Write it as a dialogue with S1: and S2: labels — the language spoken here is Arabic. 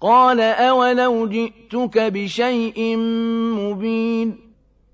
S1: قال أولو جئتك بشيء مبين